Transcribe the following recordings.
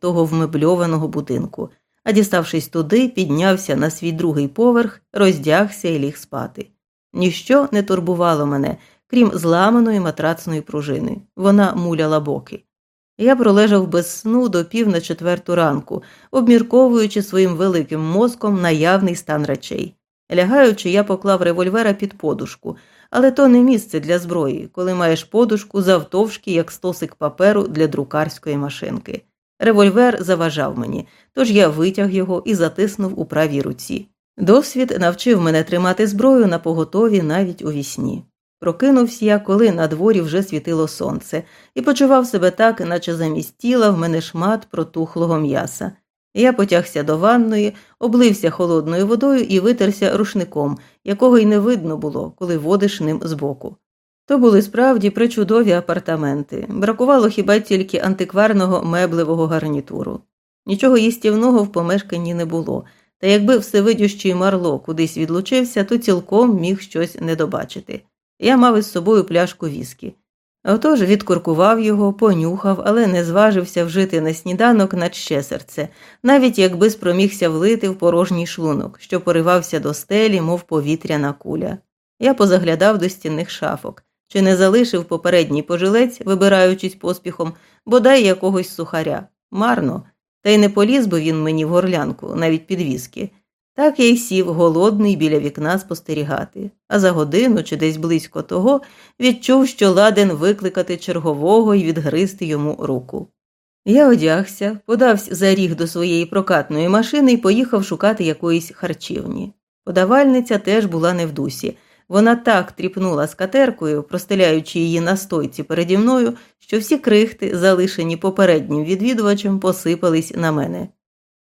того вмебльованого будинку, а діставшись туди, піднявся на свій другий поверх, роздягся і ліг спати. Ніщо не турбувало мене, крім зламаної матрацної пружини. Вона муляла боки. Я пролежав без сну до пів на четверту ранку, обмірковуючи своїм великим мозком наявний стан речей. Лягаючи, я поклав револьвера під подушку, але то не місце для зброї, коли маєш подушку завтовшки, як стосик паперу для друкарської машинки. Револьвер заважав мені, тож я витяг його і затиснув у правій руці. Досвід навчив мене тримати зброю на поготові навіть уві сні. Прокинувся я, коли надворі вже світило сонце, і почував себе так, наче замість тіла в мене шмат протухлого м'яса. Я потягся до ванної, облився холодною водою і витерся рушником, якого й не видно було, коли водиш ним збоку. То були справді причудові апартаменти, бракувало хіба тільки антикварного меблевого гарнітуру. Нічого їстівного в помешканні не було, та якби всевидющий марло кудись відлучився, то цілком міг щось недобачити. Я мав із собою пляшку віскі. Отож відкуркував його, понюхав, але не зважився вжити на сніданок на ще серце, навіть якби спромігся влити в порожній шлунок, що поривався до стелі, мов повітряна куля. Я позаглядав до стінних шафок, чи не залишив попередній пожилець, вибираючись поспіхом, бодай якогось сухаря. Марно, та й не поліз би він мені в горлянку, навіть під віскі. Так я й сів голодний біля вікна спостерігати, а за годину чи десь близько того відчув, що ладен викликати чергового і відгризти йому руку. Я одягся, подався за ріг до своєї прокатної машини і поїхав шукати якоїсь харчівні. Подавальниця теж була не в дусі. Вона так тріпнула скатеркою, простеляючи її на стойці переді мною, що всі крихти, залишені попереднім відвідувачем, посипались на мене.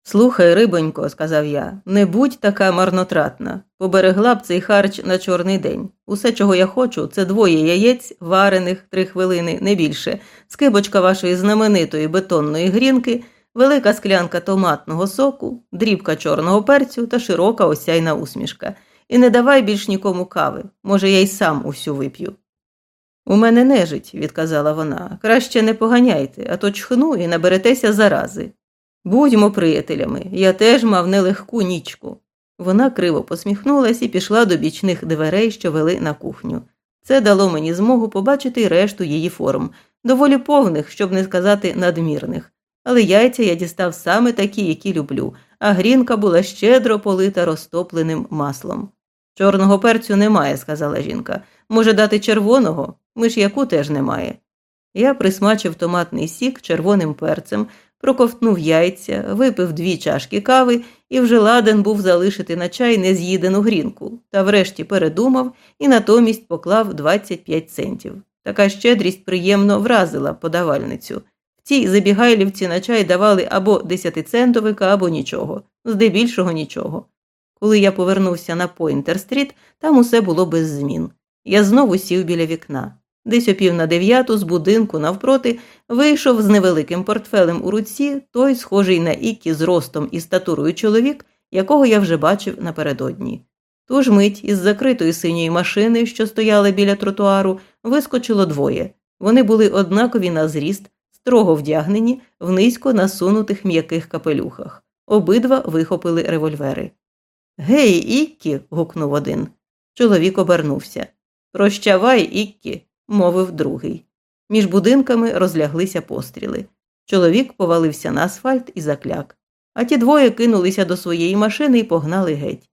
Слухай, рибонько, сказав я, не будь така марнотратна. Поберегла б цей харч на чорний день. Усе, чого я хочу, це двоє яєць, варених три хвилини, не більше, скибочка вашої знаменитої бетонної грінки, велика склянка томатного соку, дрібка чорного перцю та широка осяйна усмішка. І не давай більш нікому кави. Може, я й сам усю вип'ю. У мене нежить, відказала вона. Краще не поганяйте, а то чхну і наберетеся зарази. Будьмо приятелями, я теж мав нелегку нічку. Вона криво посміхнулась і пішла до бічних дверей, що вели на кухню. Це дало мені змогу побачити й решту її форм, доволі повних, щоб не сказати надмірних. Але яйця я дістав саме такі, які люблю, а грінка була щедро полита розтопленим маслом. Чорного перцю немає, сказала жінка. Може, дати червоного? Ми ж яку теж немає. Я присмачив томатний сік червоним перцем, проковтнув яйця, випив дві чашки кави і вже ладен був залишити на чай нез'їдену грінку, та врешті передумав і натомість поклав 25 центів. Така щедрість приємно вразила подавальницю. Цій забігайлівці на чай давали або десятицентовика, або нічого, здебільшого нічого. Коли я повернувся на Пойнтер-стріт, там усе було без змін. Я знову сів біля вікна. Десь о пів на дев'яту з будинку навпроти вийшов з невеликим портфелем у руці той, схожий на Ікі з ростом і статурою чоловік, якого я вже бачив напередодні. Ту ж мить із закритої синьої машини, що стояла біля тротуару, вискочило двоє. Вони були однакові на зріст, строго вдягнені в низько насунутих м'яких капелюхах. Обидва вихопили револьвери. Гей, Іккі. гукнув один. Чоловік обернувся. Прощавай, Іккі мовив другий. Між будинками розляглися постріли. Чоловік повалився на асфальт і закляк, а ті двоє кинулися до своєї машини і погнали геть.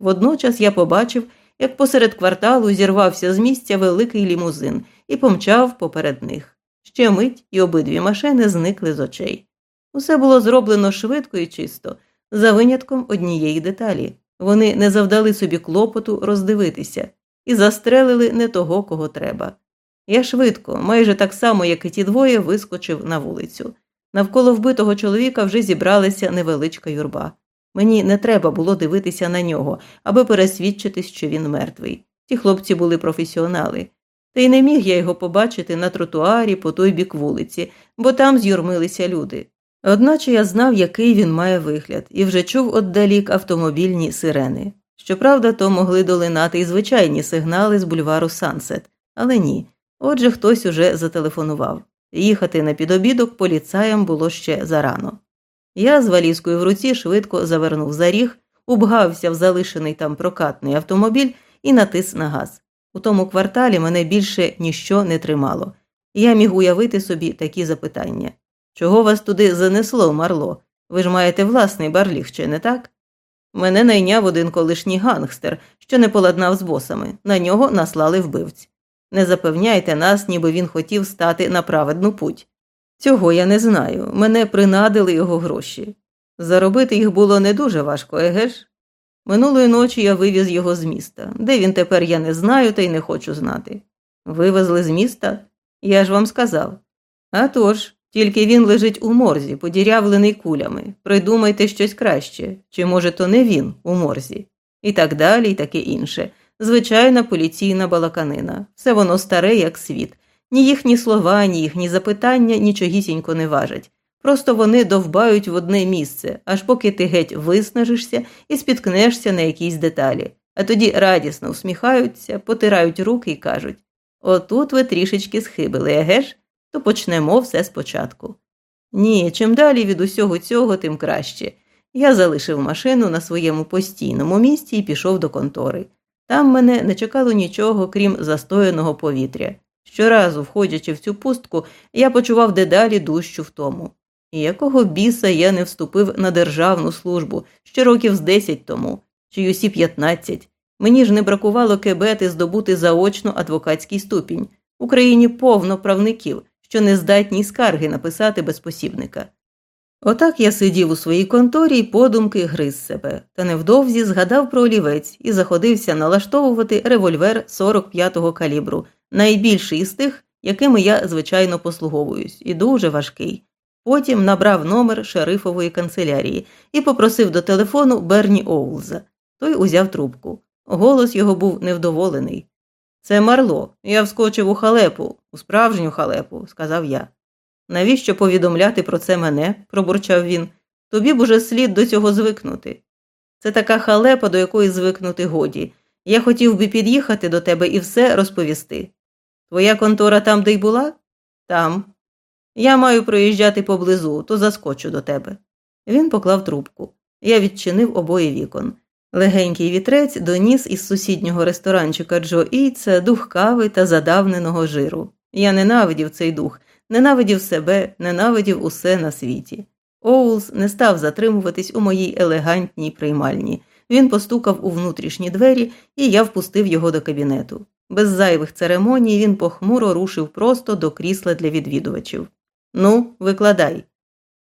Водночас я побачив, як посеред кварталу зірвався з місця великий лімузин і помчав поперед них. Ще мить і обидві машини зникли з очей. Усе було зроблено швидко і чисто, за винятком однієї деталі. Вони не завдали собі клопоту роздивитися і застрелили не того, кого треба. Я швидко, майже так само, як і ті двоє, вискочив на вулицю. Навколо вбитого чоловіка вже зібралася невеличка юрба. Мені не треба було дивитися на нього, аби пересвідчитись, що він мертвий. Ті хлопці були професіонали. Та й не міг я його побачити на тротуарі по той бік вулиці, бо там з'юрмилися люди. Одначе я знав, який він має вигляд, і вже чув отдалік автомобільні сирени. Щоправда, то могли долинати й звичайні сигнали з бульвару Сансет, але ні. Отже, хтось уже зателефонував. Їхати на підобідок поліцаям було ще зарано. Я з валізкою в руці швидко завернув за ріг, убгався в залишений там прокатний автомобіль і натис на газ. У тому кварталі мене більше ніщо не тримало. Я міг уявити собі такі запитання чого вас туди занесло, Марло? Ви ж маєте власний барліг, чи не так? Мене найняв один колишній гангстер, що не поладнав з босами, на нього наслали вбивць. Не запевняйте нас, ніби він хотів стати на праведну путь. Цього я не знаю, мене принадили його гроші. Заробити їх було не дуже важко, еге ж? Минулої ночі я вивіз його з міста. Де він тепер я не знаю та й не хочу знати. Вивезли з міста? Я ж вам сказав. «А тож, тільки він лежить у морзі, подірявлений кулями. Придумайте щось краще, чи, може, то не він у морзі, і так далі, і таке інше. Звичайна поліційна балаканина. Все воно старе, як світ. Ні їхні слова, ні їхні запитання нічогісінько не важать. Просто вони довбають в одне місце, аж поки ти геть виснажишся і спіткнешся на якійсь деталі, а тоді радісно усміхаються, потирають руки і кажуть Отут ви трішечки схибили, еге ж? То почнемо все спочатку. Ні, чим далі від усього цього, тим краще. Я залишив машину на своєму постійному місці і пішов до контори. Там мене не чекало нічого, крім застояного повітря. Щоразу, входячи в цю пустку, я почував дедалі дужчу втому. І якого біса я не вступив на державну службу ще років з десять тому, чи усі п'ятнадцять. Мені ж не бракувало кебети здобути заочно адвокатський ступінь. В Україні повно правників, що не здатні скарги написати без посібника. Отак я сидів у своїй конторі і подумки гриз себе, та невдовзі згадав про олівець і заходився налаштовувати револьвер 45-го калібру, найбільший із тих, якими я, звичайно, послуговуюсь, і дуже важкий. Потім набрав номер шерифової канцелярії і попросив до телефону Берні Оулза. Той узяв трубку. Голос його був невдоволений. Це Марло, я вскочив у халепу, у справжню халепу, сказав я. Навіщо повідомляти про це мене? пробурчав він. Тобі б уже слід до цього звикнути. Це така халепа, до якої звикнути годі. Я хотів би під'їхати до тебе і все розповісти. Твоя контора там, де й була? Там. Я маю проїжджати поблизу, то заскочу до тебе. Він поклав трубку. Я відчинив обоє вікон. Легенький вітрець доніс із сусіднього ресторанчика Джо Ійца дух кави та задавненого жиру. Я ненавидів цей дух, ненавидів себе, ненавидів усе на світі. Оулс не став затримуватись у моїй елегантній приймальні. Він постукав у внутрішні двері, і я впустив його до кабінету. Без зайвих церемоній він похмуро рушив просто до крісла для відвідувачів. Ну, викладай.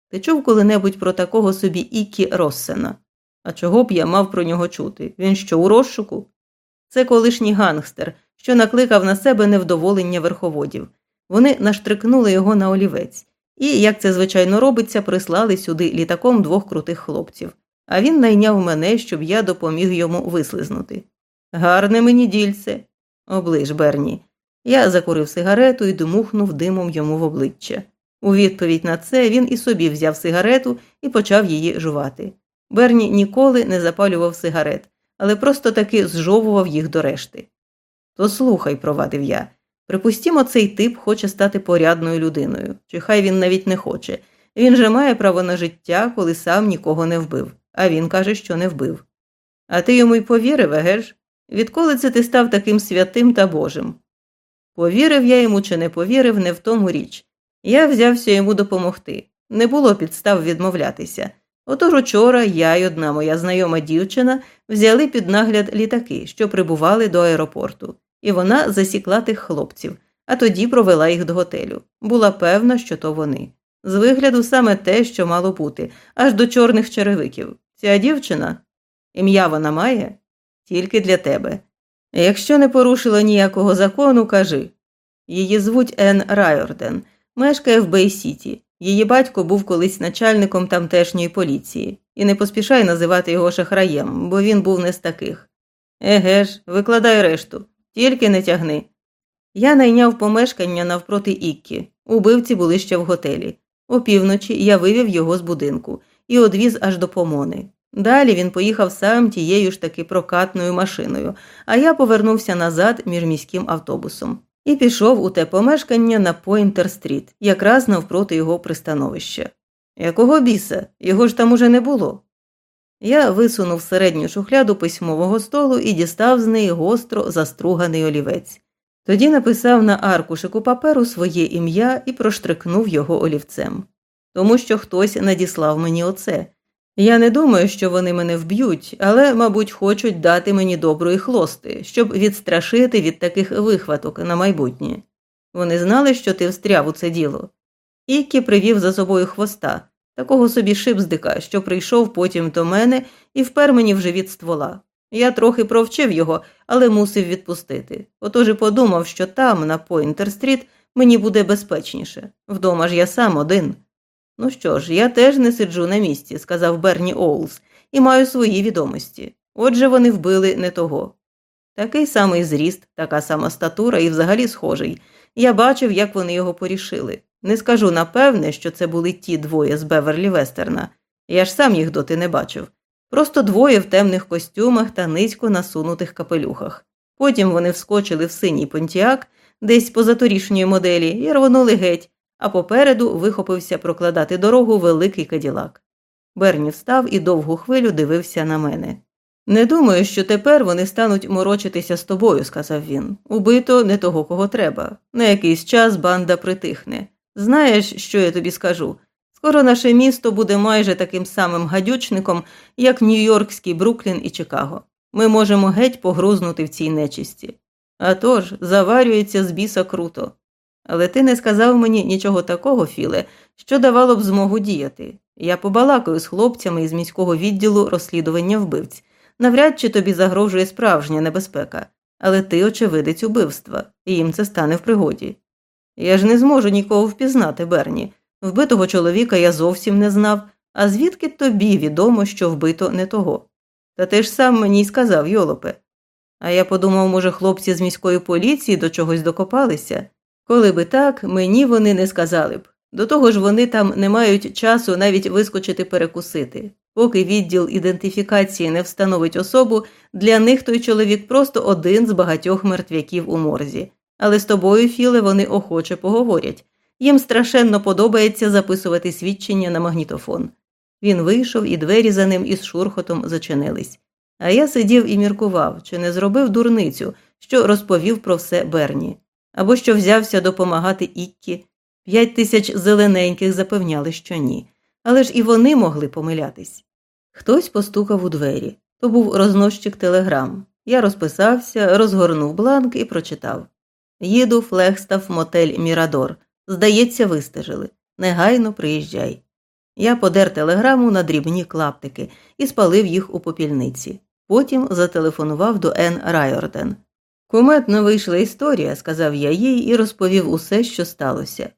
Ти чув коли-небудь про такого собі Ікі Россена? А чого б я мав про нього чути? Він що у розшуку? Це колишній гангстер, що накликав на себе невдоволення верховодів. Вони наштрикнули його на олівець, і, як це звичайно робиться, прислали сюди літаком двох крутих хлопців. А він найняв мене, щоб я допоміг йому вислизнути. Гарне мені дільце, оближ Берні. Я закурив сигарету і домухнув димом йому в обличчя. У відповідь на це він і собі взяв сигарету і почав її жувати. Берні ніколи не запалював сигарет, але просто таки зжовував їх до решти. То слухай, провадив я. Припустімо, цей тип хоче стати порядною людиною, чи хай він навіть не хоче. Він же має право на життя, коли сам нікого не вбив, а він каже, що не вбив. А ти йому й повірив, еге ж? Відколи це ти став таким святим та Божим? Повірив я йому чи не повірив, не в тому річ. Я взявся йому допомогти. Не було підстав відмовлятися. Отож учора я й одна моя знайома дівчина взяли під нагляд літаки, що прибували до аеропорту, і вона засікла тих хлопців, а тоді провела їх до готелю. Була певна, що то вони. З вигляду саме те, що мало бути, аж до чорних черевиків. Ця дівчина ім'я вона має тільки для тебе. Якщо не порушила ніякого закону, кажи її звуть Ен Райорден, мешкає в Бей-Сіті. Її батько був колись начальником тамтешньої поліції, і не поспішай називати його шахраєм, бо він був не з таких. Еге ж, викладай решту, тільки не тягни. Я найняв помешкання навпроти Іккі. Убивці були ще в готелі. Опівночі я вивів його з будинку і одвіз аж до помони. Далі він поїхав сам тією ж таки прокатною машиною, а я повернувся назад міжміським автобусом і пішов у те помешкання на Пойнтер-стріт, якраз навпроти його пристановища. Якого біса? Його ж там уже не було. Я висунув середню шухляду письмового столу і дістав з неї гостро заструганий олівець. Тоді написав на аркушику паперу своє ім'я і проштрикнув його олівцем. Тому що хтось надіслав мені оце. Я не думаю, що вони мене вб'ють, але, мабуть, хочуть дати мені доброї хлости, щоб відстрашити від таких вихваток на майбутнє. Вони знали, що ти встряв у це діло. Іккі привів за собою хвоста, такого собі шипздика, що прийшов потім до мене і впер мені в живіт ствола. Я трохи провчив його, але мусив відпустити. Отож і подумав, що там, на Пойнтер-стріт, мені буде безпечніше. Вдома ж я сам один. Ну що ж, я теж не сиджу на місці, сказав Берні Оулс, і маю свої відомості. Отже, вони вбили не того. Такий самий зріст, така сама статура і взагалі схожий. Я бачив, як вони його порішили. Не скажу напевне, що це були ті двоє з Беверлі-Вестерна. Я ж сам їх доти не бачив. Просто двоє в темних костюмах та низько насунутих капелюхах. Потім вони вскочили в синій понтіак, десь позаторішньої моделі, і рвонули геть, а попереду вихопився прокладати дорогу великий каділак. Берні встав і довгу хвилю дивився на мене. Не думаю, що тепер вони стануть морочитися з тобою, сказав він. Убито не того, кого треба. На якийсь час банда притихне. Знаєш, що я тобі скажу? Скоро наше місто буде майже таким самим гадючником, як Нью-Йоркський Бруклін і Чикаго. Ми можемо геть погрузнути в цій нечисті. А тож, заварюється з біса круто. Але ти не сказав мені нічого такого, Філе, що давало б змогу діяти. Я побалакаю з хлопцями із міського відділу розслідування вбивць. Навряд чи тобі загрожує справжня небезпека, але ти очевидець убивства, і їм це стане в пригоді. Я ж не зможу нікого впізнати, Берні. Вбитого чоловіка я зовсім не знав, а звідки тобі відомо, що вбито не того? Та ти ж сам мені й сказав, Йолопе. А я подумав, може, хлопці з міської поліції до чогось докопалися. Коли би так, мені вони не сказали б. До того ж, вони там не мають часу навіть вискочити перекусити. Поки відділ ідентифікації не встановить особу, для них той чоловік просто один з багатьох мертвяків у морзі. Але з тобою, Філе, вони охоче поговорять. Їм страшенно подобається записувати свідчення на магнітофон. Він вийшов, і двері за ним із шурхотом зачинились. А я сидів і міркував, чи не зробив дурницю, що розповів про все Берні, або що взявся допомагати Іккі. П'ять тисяч зелененьких запевняли, що ні. Але ж і вони могли помилятись. Хтось постукав у двері. То був рознощик телеграм. Я розписався, розгорнув бланк і прочитав Їду Флегстав мотель Мірадор. Здається, вистежили. Негайно приїжджай. Я подер телеграму на дрібні клаптики і спалив їх у попільниці. Потім зателефонував до Ен Райорден. Куметно вийшла історія, сказав я їй і розповів усе, що сталося.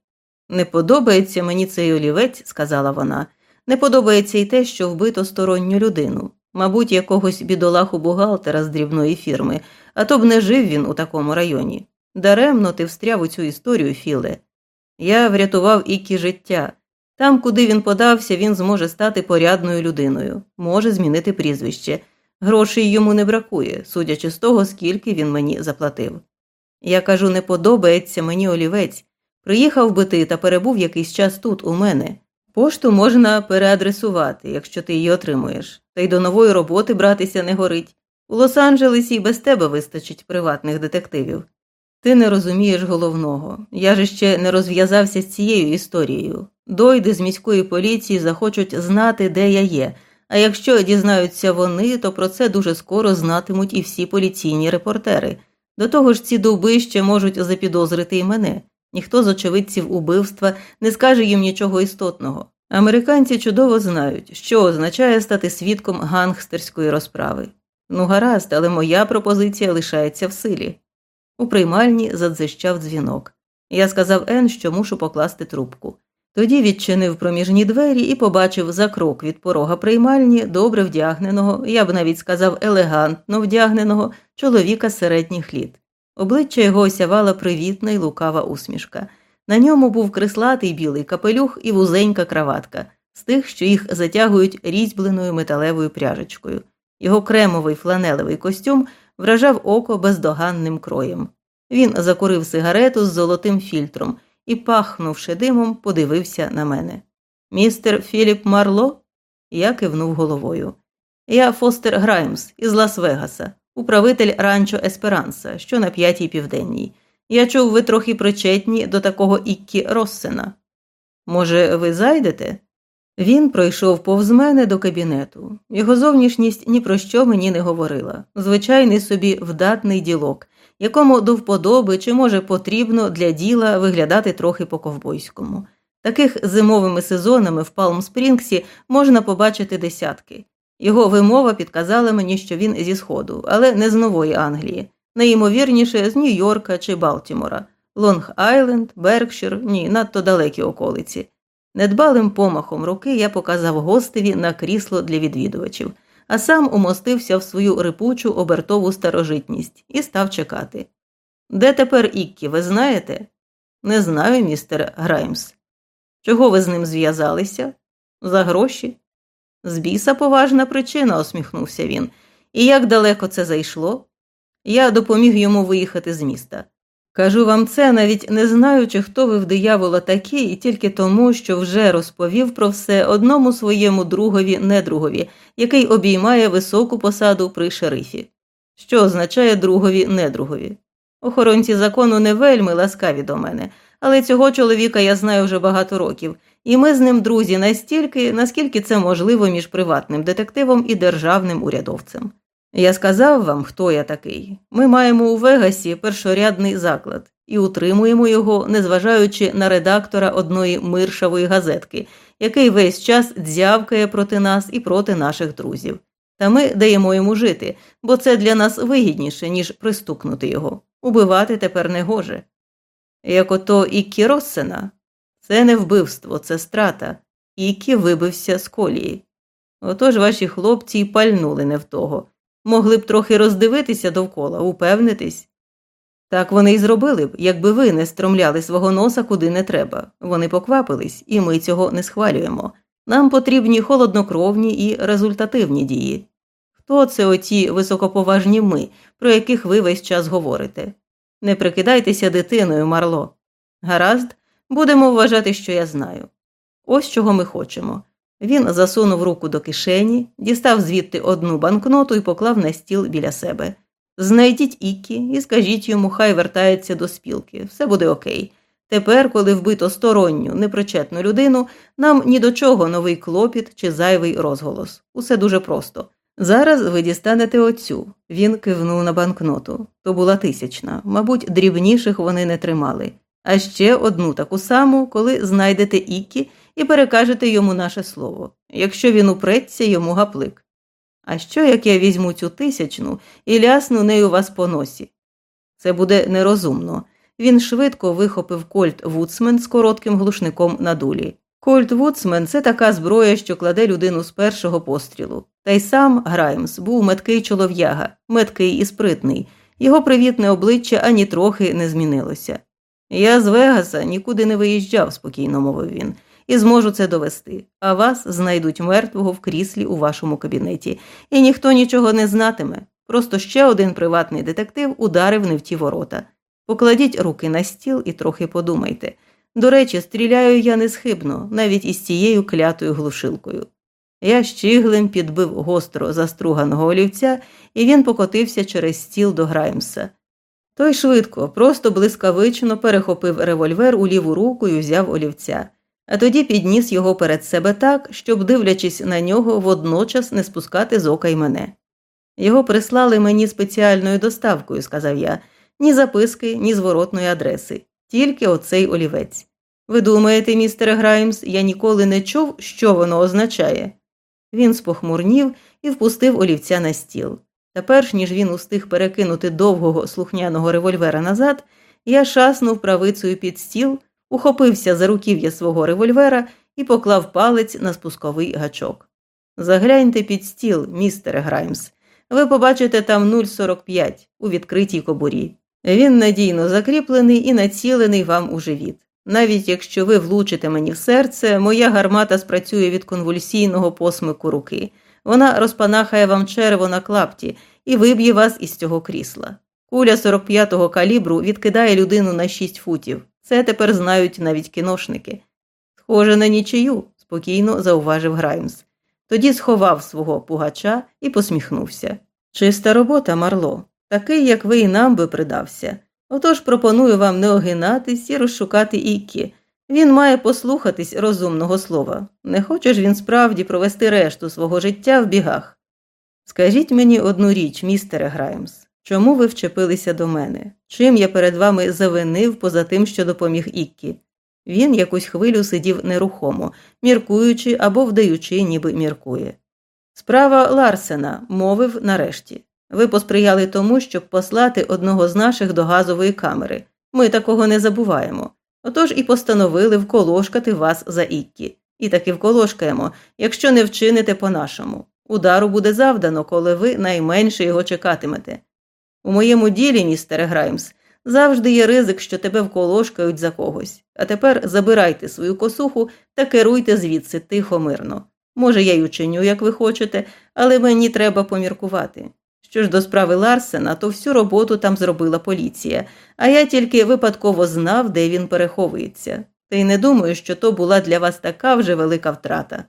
Не подобається мені цей олівець, сказала вона. Не подобається й те, що вбито сторонню людину, мабуть, якогось бідолаху бухгалтера з дрібної фірми, а то б не жив він у такому районі. Даремно ти встряв у цю історію, Філе. Я врятував Ікі життя. Там, куди він подався, він зможе стати порядною людиною, може змінити прізвище. Грошей йому не бракує, судячи з того, скільки він мені заплатив. Я кажу, не подобається мені олівець. Приїхав би ти та перебув якийсь час тут, у мене. Пошту можна переадресувати, якщо ти її отримуєш, та й до нової роботи братися не горить. У Лос-Анджелесі і без тебе вистачить приватних детективів. Ти не розумієш головного. Я ж ще не розв'язався з цією історією. Дойди з міської поліції захочуть знати, де я є, а якщо дізнаються вони, то про це дуже скоро знатимуть і всі поліційні репортери. До того ж, ці довби ще можуть запідозрити і мене. Ніхто з очевидців убивства не скаже їм нічого істотного. Американці чудово знають, що означає стати свідком гангстерської розправи. Ну, гаразд, але моя пропозиція лишається в силі. У приймальні задзищав дзвінок. Я сказав Ен, що мушу покласти трубку. Тоді відчинив проміжні двері і побачив за крок від порога приймальні добре вдягненого, я б навіть сказав, елегантно вдягненого чоловіка середніх літ. Обличчя його осявала привітна й лукава усмішка. На ньому був креслатий білий капелюх і вузенька краватка, з тих, що їх затягують різьбленою металевою пряжечкою. Його кремовий фланелевий костюм вражав око бездоганним кроєм. Він закурив сигарету з золотим фільтром і, пахнувши димом, подивився на мене. Містер Філіп Марло? Я кивнув головою. Я Фостер Граймс із Лас-Вегаса, управитель ранчо Есперанса, що на п'ятій південній. Я чув, ви трохи причетні до такого Іккі Россена. Може, ви зайдете? Він пройшов повз мене до кабінету. Його зовнішність ні про що мені не говорила. Звичайний собі вдатний ділок, якому до вподоби чи, може, потрібно для діла виглядати трохи по ковбойському. Таких зимовими сезонами в Палм Спрінгсі можна побачити десятки. Його вимова підказала мені, що він зі Сходу, але не з Нової Англії, найімовірніше з Нью-Йорка чи Балтімора, Лонг Айленд, Беркшир, ні, надто далекі околиці. Недбалим помахом руки я показав гостеві на крісло для відвідувачів, а сам умостився в свою рипучу обертову старожитність і став чекати. Де тепер Іккі, ви знаєте? Не знаю, містер Граймс. Чого ви з ним зв'язалися? За гроші? З біса поважна причина, усміхнувся він. І як далеко це зайшло? Я допоміг йому виїхати з міста. Кажу вам це, навіть не знаючи, хто ви в диявола такі, і тільки тому, що вже розповів про все одному своєму другові недругові, який обіймає високу посаду при шерифі. Що означає другові недругові? Охоронці закону не вельми ласкаві до мене, але цього чоловіка я знаю вже багато років, і ми з ним друзі настільки, наскільки це можливо між приватним детективом і державним урядовцем. Я сказав вам, хто я такий. Ми маємо у Вегасі першорядний заклад і утримуємо його, незважаючи на редактора одної миршавої газетки, який весь час дзявкає проти нас і проти наших друзів. Та ми даємо йому жити, бо це для нас вигідніше, ніж пристукнути його. Убивати тепер не гоже. Як ото Ікі Россена. Це не вбивство, це страта. Ікі вибився з колії. Отож ваші хлопці й пальнули не в того. Могли б трохи роздивитися довкола, упевнитись. Так вони й зробили б, якби ви не стромляли свого носа куди не треба. Вони поквапились, і ми цього не схвалюємо. Нам потрібні холоднокровні і результативні дії. Хто це оті високоповажні ми, про яких ви весь час говорите? Не прикидайтеся дитиною, Марло. Гаразд, будемо вважати, що я знаю. Ось чого ми хочемо. Він засунув руку до кишені, дістав звідти одну банкноту і поклав на стіл біля себе. Знайдіть Ікі і скажіть йому, хай вертається до спілки, все буде окей. Тепер, коли вбито сторонню, непричетну людину, нам ні до чого новий клопіт чи зайвий розголос. Усе дуже просто. Зараз ви дістанете оцю. Він кивнув на банкноту. То була тисячна, мабуть, дрібніших вони не тримали. А ще одну таку саму, коли знайдете Іккі і перекажете йому наше слово. Якщо він упреться, йому гаплик. А що, як я візьму цю тисячну і лясну нею вас по носі? Це буде нерозумно. Він швидко вихопив Кольт Вудсмен з коротким глушником на дулі. Кольт Вудсмен це така зброя, що кладе людину з першого пострілу. Та й сам Граймс був меткий чолов'яга, меткий і спритний. Його привітне обличчя ані трохи не змінилося. Я з Вегаса нікуди не виїжджав, спокійно мовив він і зможу це довести, а вас знайдуть мертвого в кріслі у вашому кабінеті, і ніхто нічого не знатиме. Просто ще один приватний детектив ударив не в ті ворота. Покладіть руки на стіл і трохи подумайте. До речі, стріляю я несхибно, навіть із цією клятою глушилкою. Я щиглем підбив гостро заструганого олівця, і він покотився через стіл до Граймса. Той швидко, просто блискавично перехопив револьвер у ліву руку і взяв олівця а тоді підніс його перед себе так, щоб, дивлячись на нього, водночас не спускати з ока й мене. Його прислали мені спеціальною доставкою, сказав я, ні записки, ні зворотної адреси, тільки оцей олівець. Ви думаєте, містере Граймс, я ніколи не чув, що воно означає? Він спохмурнів і впустив олівця на стіл. Та перш ніж він устиг перекинути довгого слухняного револьвера назад, я шаснув правицею під стіл, ухопився за руків'я свого револьвера і поклав палець на спусковий гачок. Загляньте під стіл, містере Граймс. Ви побачите там 0,45 у відкритій кобурі. Він надійно закріплений і націлений вам у живіт. Навіть якщо ви влучите мені в серце, моя гармата спрацює від конвульсійного посмику руки. Вона розпанахає вам черево на клапті і виб'є вас із цього крісла. Куля 45-го калібру відкидає людину на 6 футів. Це тепер знають навіть кіношники. Схоже на нічию, спокійно зауважив Граймс. Тоді сховав свого пугача і посміхнувся. Чиста робота, Марло, такий, як ви і нам би придався. Отож пропоную вам не огинатись і розшукати Іккі. Він має послухатись розумного слова. Не хоче ж він справді провести решту свого життя в бігах. Скажіть мені одну річ, містере Граймс, чому ви вчепилися до мене? Чим я перед вами завинив поза тим, що допоміг Іккі? Він якусь хвилю сидів нерухомо, міркуючи або вдаючи, ніби міркує. Справа Ларсена, мовив нарешті. Ви посприяли тому, щоб послати одного з наших до газової камери. Ми такого не забуваємо. Отож і постановили вколошкати вас за Іккі. І таки вколошкаємо, якщо не вчините по-нашому. Удару буде завдано, коли ви найменше його чекатимете. У моєму ділі, містере Граймс, завжди є ризик, що тебе вколошкають за когось. А тепер забирайте свою косуху та керуйте звідси тихо мирно. Може, я й учиню, як ви хочете, але мені треба поміркувати. Що ж до справи Ларсена, то всю роботу там зробила поліція, а я тільки випадково знав, де він переховується. Та й не думаю, що то була для вас така вже велика втрата.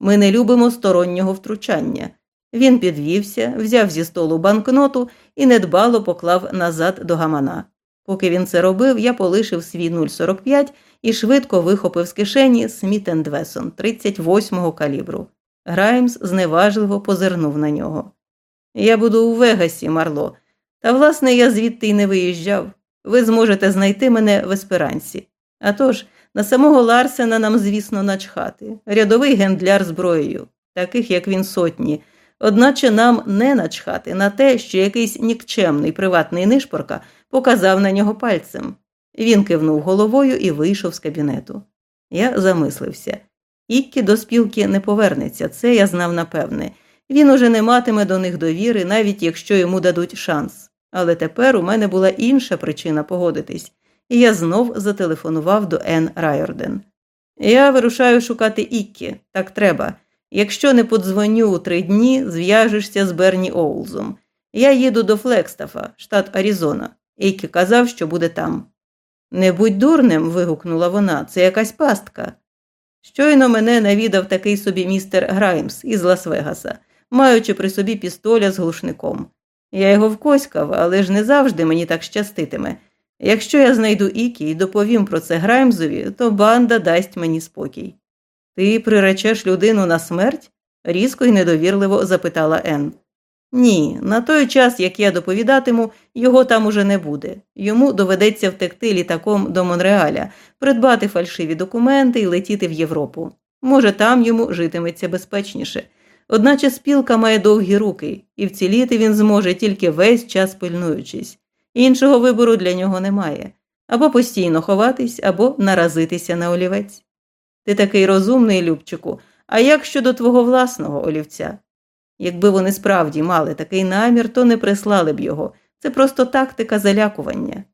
Ми не любимо стороннього втручання. Він підвівся, взяв зі столу банкноту і недбало поклав назад до гамана. Поки він це робив, я полишив свій 045 і швидко вихопив з кишені Сміт Весон 38-го калібру. Граймс зневажливо позирнув на нього. Я буду у Вегасі, Марло, та, власне, я звідти й не виїжджав. Ви зможете знайти мене в есперансі. А тож, на самого Ларсена нам, звісно, начхати. Рядовий гендляр зброєю, таких, як він, сотні. Одначе нам не начхати на те, що якийсь нікчемний приватний нишпорка показав на нього пальцем. Він кивнув головою і вийшов з кабінету. Я замислився. Іккі до спілки не повернеться, це я знав напевне. Він уже не матиме до них довіри, навіть якщо йому дадуть шанс. Але тепер у мене була інша причина погодитись, і я знов зателефонував до Ен Райорден. Я вирушаю шукати Іккі, так треба. Якщо не подзвоню у три дні, зв'яжешся з Берні Оулзом. Я їду до Флекстафа, штат Аризона. Іккі казав, що буде там. Не будь дурним. вигукнула вона, це якась пастка. Щойно мене навідав такий собі містер Граймс із Лас-Вегаса маючи при собі пістоля з глушником. Я його вкоськав, але ж не завжди мені так щаститиме. Якщо я знайду Ікі і доповім про це Граймзові, то банда дасть мені спокій. Ти приречеш людину на смерть? різко і недовірливо запитала Ен. Ні, на той час, як я доповідатиму, його там уже не буде. Йому доведеться втекти літаком до Монреаля, придбати фальшиві документи і летіти в Європу. Може, там йому житиметься безпечніше. Одначе спілка має довгі руки, і вціліти він зможе тільки весь час пильнуючись. Іншого вибору для нього немає або постійно ховатись, або наразитися на олівець. Ти такий розумний, Любчику, а як щодо твого власного олівця? Якби вони справді мали такий намір, то не прислали б його. Це просто тактика залякування.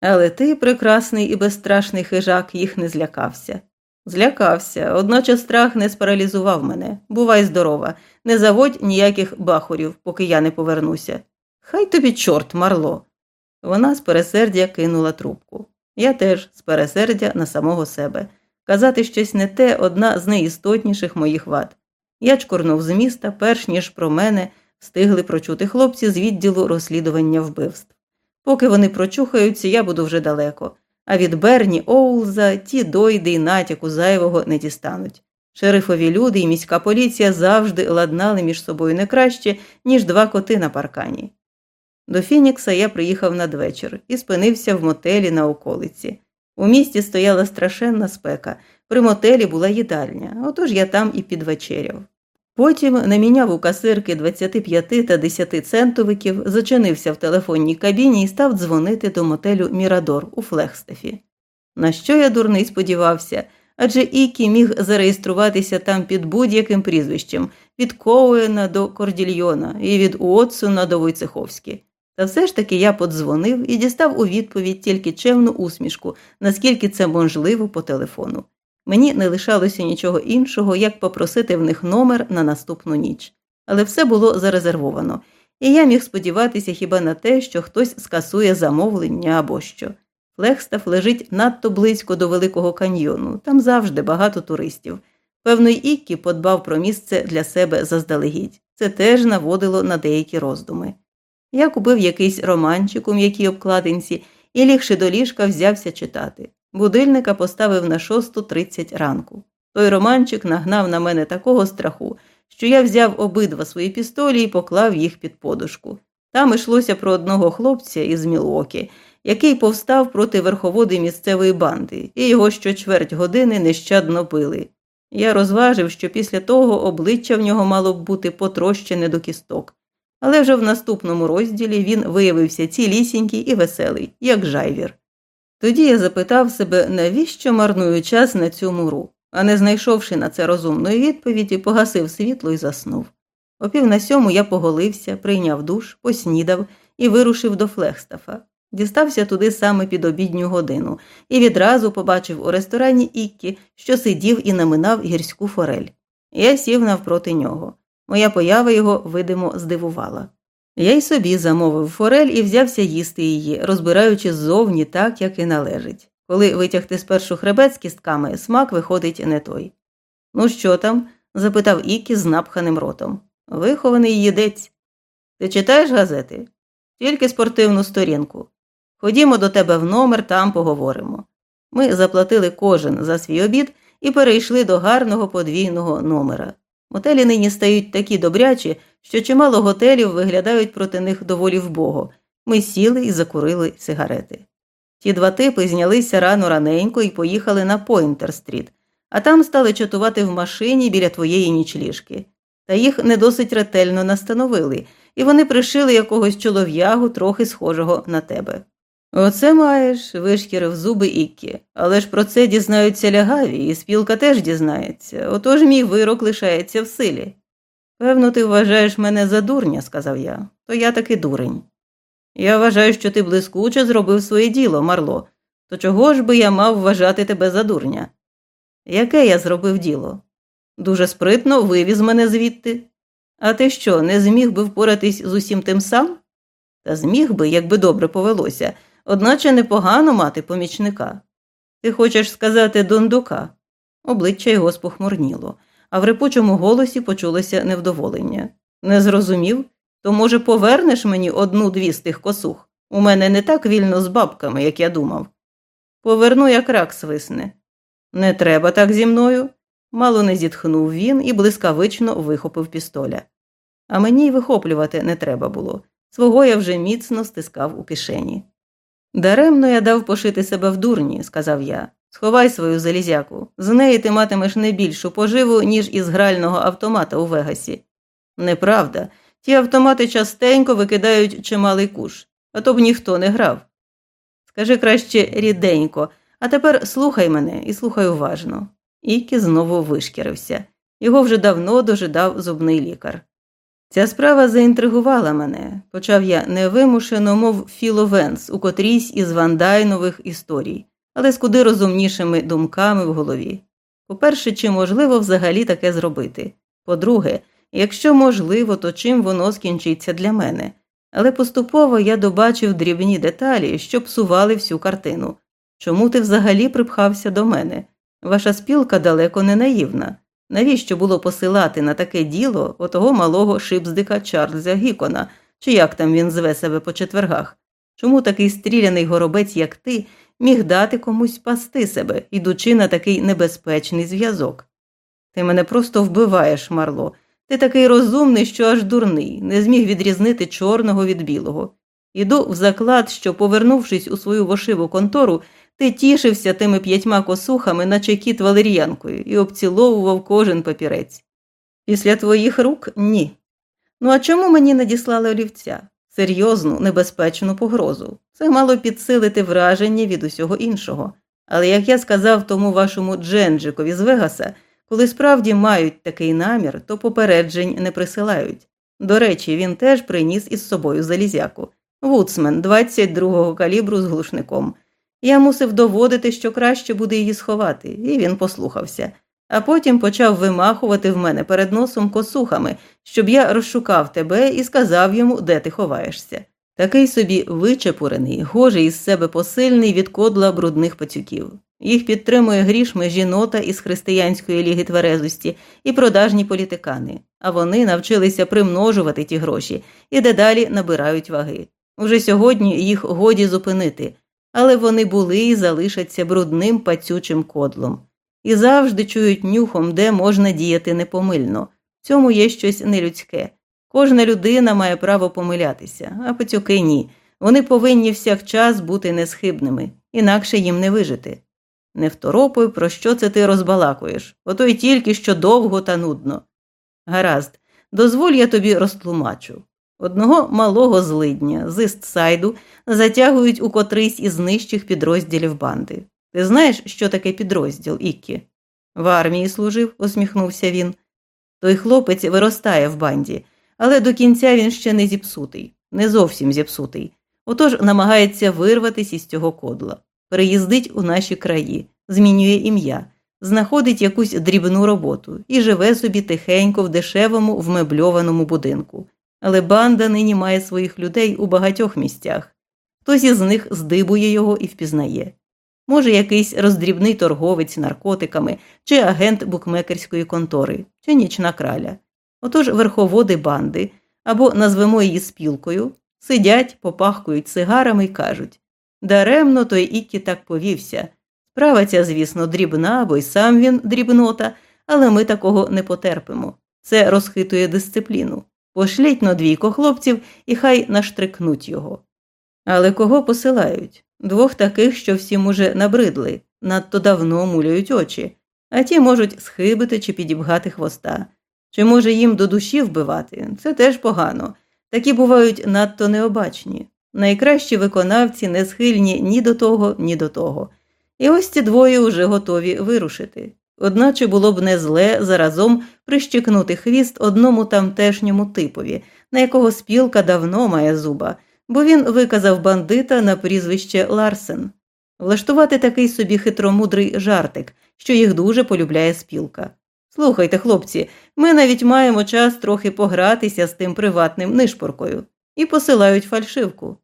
Але ти, прекрасний і безстрашний хижак, їх не злякався. Злякався, одначе страх не спаралізував мене. Бувай здорова, не заводь ніяких бахурів, поки я не повернуся. Хай тобі, чорт, марло. Вона з пересердя кинула трубку. Я теж з пересердя на самого себе. Казати щось не те одна з найістотніших моїх вад. Я чкорнув з міста, перш ніж про мене встигли прочути хлопці з відділу розслідування вбивств. Поки вони прочухаються, я буду вже далеко а від Берні Оулза ті дойди й натяку зайвого не дістануть. Шерифові люди і міська поліція завжди ладнали між собою не краще, ніж два коти на паркані. До Фінікса я приїхав надвечір і спинився в мотелі на околиці. У місті стояла страшенна спека, при мотелі була їдальня, отож я там і підвечеряв. Потім наміняв у касирки 25 та 10 центовиків, зачинився в телефонній кабіні і став дзвонити до мотелю Мірадор у Флехстефі. На що я дурний сподівався, адже Ікі міг зареєструватися там під будь-яким прізвищем від Коуена до Кордільйона і від Уотсона до Войцеховські. Та все ж таки я подзвонив і дістав у відповідь тільки чемну усмішку, наскільки це можливо по телефону. Мені не лишалося нічого іншого, як попросити в них номер на наступну ніч. Але все було зарезервовано, і я міг сподіватися хіба на те, що хтось скасує замовлення або що. Флегстаф лежить надто близько до Великого каньйону, там завжди багато туристів. Певно, й Іккі подбав про місце для себе заздалегідь. Це теж наводило на деякі роздуми. Я купив якийсь романчик у м'якій обкладинці і, лігши до ліжка, взявся читати. Будильника поставив на 6.30 ранку. Той романчик нагнав на мене такого страху, що я взяв обидва свої пістолі і поклав їх під подушку. Там йшлося про одного хлопця із Мілокі, який повстав проти верховоди місцевої банди, і його щочверть години нещадно били. Я розважив, що після того обличчя в нього мало б бути потрощене до кісток. Але вже в наступному розділі він виявився цілісінький і веселий, як жайвір. Тоді я запитав себе, навіщо марную час на цю муру, а не знайшовши на це розумної відповіді, погасив світло і заснув. О пів на сьому я поголився, прийняв душ, поснідав і вирушив до Флехстафа. Дістався туди саме під обідню годину і відразу побачив у ресторані Іккі, що сидів і наминав гірську форель. Я сів навпроти нього. Моя поява його, видимо, здивувала. Я й собі замовив форель і взявся їсти її, розбираючи ззовні так, як і належить. Коли витягти спершу хребет з кістками, смак виходить не той. Ну, що там? запитав Ікі з напханим ротом. Вихований їдець. Ти читаєш газети? Тільки спортивну сторінку. Ходімо до тебе в номер, там поговоримо. Ми заплатили кожен за свій обід і перейшли до гарного подвійного номера. Мотелі нині стають такі добрячі, що чимало готелів виглядають проти них доволі вбого. Ми сіли і закурили сигарети. Ті два типи знялися рано раненько і поїхали на Пойнтер-стріт, а там стали чатувати в машині біля твоєї нічліжки. Та їх не досить ретельно настановили, і вони пришили якогось чолов'ягу, трохи схожого на тебе. Оце маєш, вишкірив зуби Іккі, але ж про це дізнаються лягаві, і спілка теж дізнається, отож мій вирок лишається в силі. Певно, ти вважаєш мене за дурня, сказав я, то я таки дурень. Я вважаю, що ти блискуче зробив своє діло, Марло, то чого ж би я мав вважати тебе за дурня? Яке я зробив діло? Дуже спритно вивіз мене звідти. А ти що, не зміг би впоратись з усім тим сам? Та зміг би, якби добре повелося, одначе непогано мати помічника. Ти хочеш сказати дондука? Обличчя його спохмурніло, а в репучому голосі почулося невдоволення. Не зрозумів? То, може, повернеш мені одну-дві з тих косух? У мене не так вільно з бабками, як я думав. Поверну, як рак свисне. Не треба так зі мною. Мало не зітхнув він і блискавично вихопив пістоля. А мені й вихоплювати не треба було. Свого я вже міцно стискав у кишені. Даремно я дав пошити себе в дурні, сказав я. Сховай свою залізяку. З неї ти матимеш не більшу поживу, ніж із грального автомата у Вегасі. Неправда, ті автомати частенько викидають чималий куш, а то б ніхто не грав. Скажи краще ріденько, а тепер слухай мене і слухай уважно. Ікі знову вишкірився. Його вже давно дожидав зубний лікар. Ця справа заінтригувала мене, почав я невимушено, мов філовенс у котрійсь із вандайнових історій, але з куди розумнішими думками в голові. По-перше, чи можливо взагалі таке зробити? По-друге, якщо можливо, то чим воно скінчиться для мене. Але поступово я добачив дрібні деталі, що псували всю картину. Чому ти взагалі припхався до мене? Ваша спілка далеко не наївна. Навіщо було посилати на таке діло отого малого шипздика Чарльза Гікона, чи як там він зве себе по четвергах? Чому такий стріляний горобець, як ти, міг дати комусь пасти себе, ідучи на такий небезпечний зв'язок? Ти мене просто вбиваєш, Марло. Ти такий розумний, що аж дурний, не зміг відрізнити чорного від білого. Іду в заклад, що, повернувшись у свою вошиву контору, ти тішився тими п'ятьма косухами, наче кіт валеріянкою, і обціловував кожен папірець. Після твоїх рук ні. Ну а чому мені надіслали олівця? Серйозну, небезпечну погрозу. Це мало підсилити враження від усього іншого. Але як я сказав тому вашому Дженджикові з Вегаса, коли справді мають такий намір, то попереджень не присилають. До речі, він теж приніс із собою залізяку. Вудсмен 22-го калібру з глушником. Я мусив доводити, що краще буде її сховати, і він послухався, а потім почав вимахувати в мене перед носом косухами, щоб я розшукав тебе і сказав йому, де ти ховаєшся. Такий собі вичепурений, гожий із себе посильний від кодла брудних пацюків. Їх підтримує грішми жінота із християнської ліги тверезості і продажні політикани, а вони навчилися примножувати ті гроші і дедалі набирають ваги. Уже сьогодні їх годі зупинити, але вони були і залишаться брудним пацючим кодлом. І завжди чують нюхом, де можна діяти непомильно. В цьому є щось нелюдське. Кожна людина має право помилятися, а пацюки ні. Вони повинні всякчас бути несхибними, інакше їм не вижити. Не второпуй, про що це ти розбалакуєш, ото й тільки що довго та нудно. Гаразд, дозволь я тобі розтлумачу. Одного малого злидня з Істсайду затягують у котрийсь із нижчих підрозділів банди. Ти знаєш, що таке підрозділ, Іккі? В армії служив, усміхнувся він. Той хлопець виростає в банді, але до кінця він ще не зіпсутий, не зовсім зіпсутий. Отож намагається вирватися із цього кодла, переїздить у наші краї, змінює ім'я, знаходить якусь дрібну роботу і живе собі тихенько в дешевому вмебльованому будинку. Але банда нині має своїх людей у багатьох місцях. Хтось із них здибує його і впізнає. Може, якийсь роздрібний торговець наркотиками, чи агент букмекерської контори, чи нічна краля. Отож верховоди банди, або назвемо її спілкою, сидять, попахкують сигарами і кажуть даремно той Іккі так повівся. Справа ця, звісно, дрібна, бо й сам він дрібнота, але ми такого не потерпимо. Це розхитує дисципліну. Пошліть на двійко хлопців і хай наштрикнуть його. Але кого посилають? Двох таких, що всім уже набридли, надто давно муляють очі, а ті можуть схибити чи підібгати хвоста. Чи може їм до душі вбивати? Це теж погано. Такі бувають надто необачні. Найкращі виконавці не схильні ні до того, ні до того. І ось ці двоє уже готові вирушити. Одначе було б не зле заразом прищикнути хвіст одному тамтешньому типові, на якого спілка давно має зуба, бо він виказав бандита на прізвище Ларсен. Влаштувати такий собі хитромудрий жартик, що їх дуже полюбляє спілка. Слухайте, хлопці, ми навіть маємо час трохи погратися з тим приватним нишпоркою і посилають фальшивку.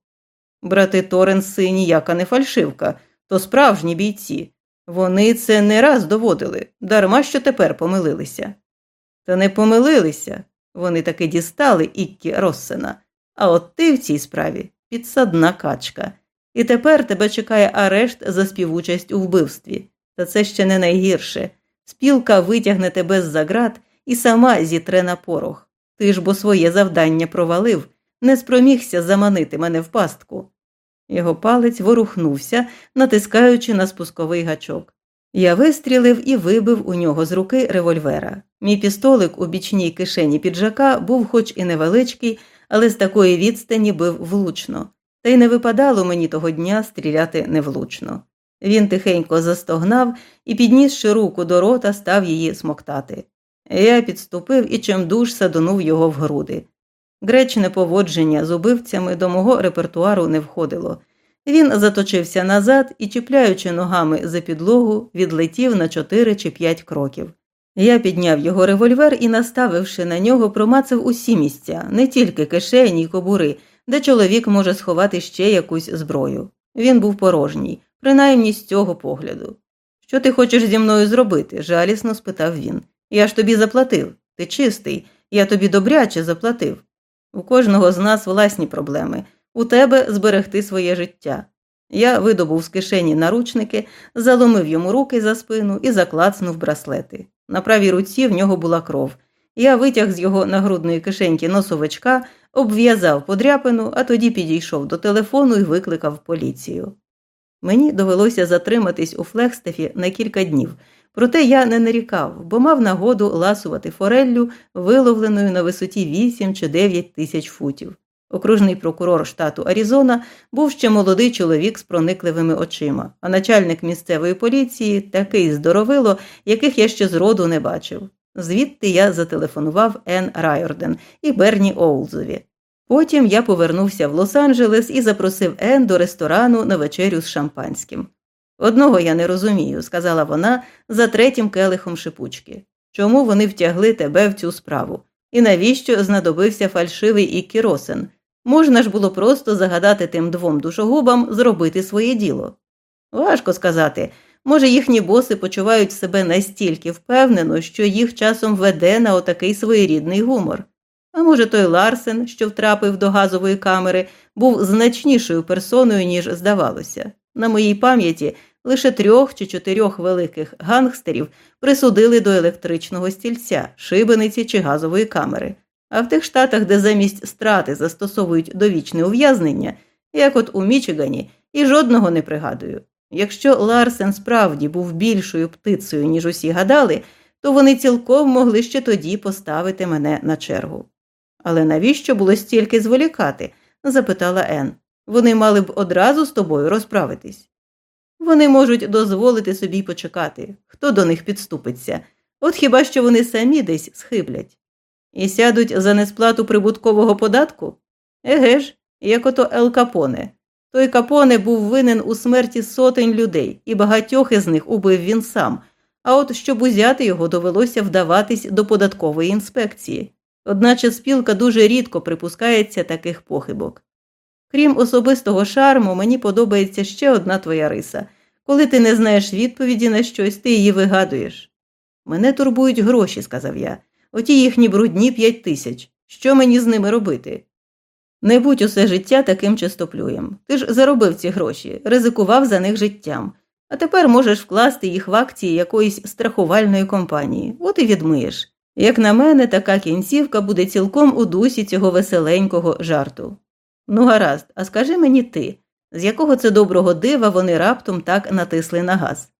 Брати Торенси ніяка не фальшивка, то справжні бійці. Вони це не раз доводили, дарма що тепер помилилися. Та не помилилися. Вони таки дістали Іккі Россена. А от ти в цій справі підсадна качка. І тепер тебе чекає арешт за співучасть у вбивстві. Та це ще не найгірше. Спілка витягне тебе з за град і сама зітре на порох. Ти ж бо своє завдання провалив, не спромігся заманити мене в пастку. Його палець ворухнувся, натискаючи на спусковий гачок. Я вистрілив і вибив у нього з руки револьвера. Мій пістолик у бічній кишені піджака був хоч і невеличкий, але з такої відстані бив влучно, та й не випадало мені того дня стріляти невлучно. Він тихенько застогнав і, піднісши руку до рота, став її смоктати. Я підступив і чимдуж садонув його в груди. Гречне поводження з убивцями до мого репертуару не входило. Він заточився назад і, чіпляючи ногами за підлогу, відлетів на чотири чи п'ять кроків. Я підняв його револьвер і, наставивши на нього, промацав усі місця, не тільки кишені й кобури, де чоловік може сховати ще якусь зброю. Він був порожній, принаймні з цього погляду. Що ти хочеш зі мною зробити? жалісно спитав він. Я ж тобі заплатив. Ти чистий, я тобі добряче заплатив. У кожного з нас власні проблеми, у тебе зберегти своє життя. Я видобув з кишені наручники, заломив йому руки за спину і заклацнув браслети. На правій руці в нього була кров. Я витяг з його нагрудної кишеньки носовичка, обв'язав подряпину, а тоді підійшов до телефону і викликав поліцію. Мені довелося затриматись у Флекстефі на кілька днів, проте я не нарікав, бо мав нагоду ласувати фореллю, виловленою на висоті 8 чи 9 тисяч футів. Окружний прокурор штату Аризона був ще молодий чоловік з проникливими очима, а начальник місцевої поліції такий здоровило, яких я ще зроду не бачив. Звідти я зателефонував Ен Райорден і Берні Оулзові. Потім я повернувся в Лос-Анджелес і запросив Ен до ресторану на вечерю з шампанським. Одного я не розумію, сказала вона за третім келихом шипучки. Чому вони втягли тебе в цю справу? І навіщо знадобився фальшивий Іккі Росен? Можна ж було просто загадати тим двом душогубам зробити своє діло. Важко сказати. Може, їхні боси почувають себе настільки впевнено, що їх часом веде на отакий своєрідний гумор. А може, той Ларсен, що втрапив до газової камери, був значнішою персоною, ніж здавалося. На моїй пам'яті лише трьох чи чотирьох великих гангстерів присудили до електричного стільця, шибениці чи газової камери. А в тих штатах, де замість страти застосовують довічне ув'язнення, як от у Мічигані, і жодного не пригадую. Якщо Ларсен справді був більшою птицею, ніж усі гадали, то вони цілком могли ще тоді поставити мене на чергу. Але навіщо було стільки зволікати? запитала Ен. Вони мали б одразу з тобою розправитись. Вони можуть дозволити собі почекати, хто до них підступиться, от хіба що вони самі десь схиблять. І сядуть за несплату прибуткового податку? Еге ж, як ото Ел Капоне. Той Капоне був винен у смерті сотень людей, і багатьох із них убив він сам. А от щоб узяти його, довелося вдаватись до податкової інспекції. Одначе спілка дуже рідко припускається таких похибок. Крім особистого шарму, мені подобається ще одна твоя риса. Коли ти не знаєш відповіді на щось, ти її вигадуєш. Мене турбують гроші, сказав я. Оті їхні брудні п'ять тисяч. Що мені з ними робити? Не будь усе життя таким чистоплюєм. Ти ж заробив ці гроші, ризикував за них життям, а тепер можеш вкласти їх в акції якоїсь страхувальної компанії, от і відмиєш. Як на мене, така кінцівка буде цілком у дусі цього веселенького жарту. Ну, гаразд, а скажи мені ти, з якого це доброго дива вони раптом так натисли на газ?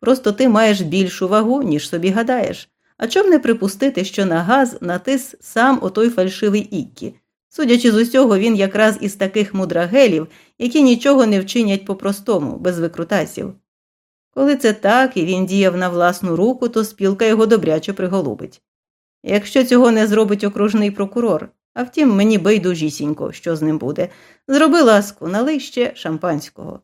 Просто ти маєш більшу вагу, ніж собі гадаєш. А чом не припустити, що на газ натис сам отой фальшивий Іккі? Судячи з усього, він якраз із таких мудрагелів, які нічого не вчинять по-простому, без викрутасів. Коли це так і він діяв на власну руку, то спілка його добряче приголубить. Якщо цього не зробить окружний прокурор, а втім, мені байдужісінько, що з ним буде, зроби ласку, налий ще шампанського.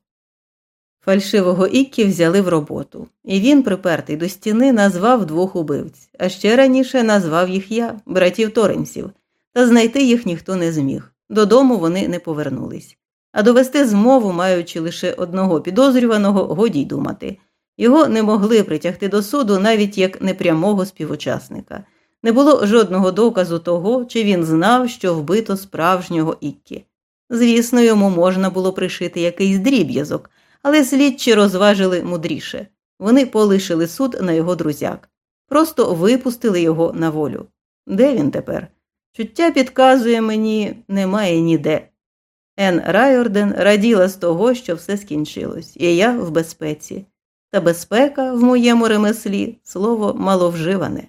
Фальшивого Іккі взяли в роботу, і він, припертий до стіни, назвав двох убивць, а ще раніше назвав їх я, братів Торенсів, та знайти їх ніхто не зміг. Додому вони не повернулись. А довести змову, маючи лише одного підозрюваного, годі й думати. Його не могли притягти до суду навіть як непрямого співучасника. Не було жодного доказу того, чи він знав, що вбито справжнього Іккі. Звісно, йому можна було пришити якийсь дріб'язок, але слідчі розважили мудріше. Вони полишили суд на його друзяк, просто випустили його на волю. Де він тепер? Чуття підказує мені, немає ніде. Ен Райорден раділа з того, що все скінчилось, і я в безпеці. Та безпека в моєму ремеслі слово маловживане.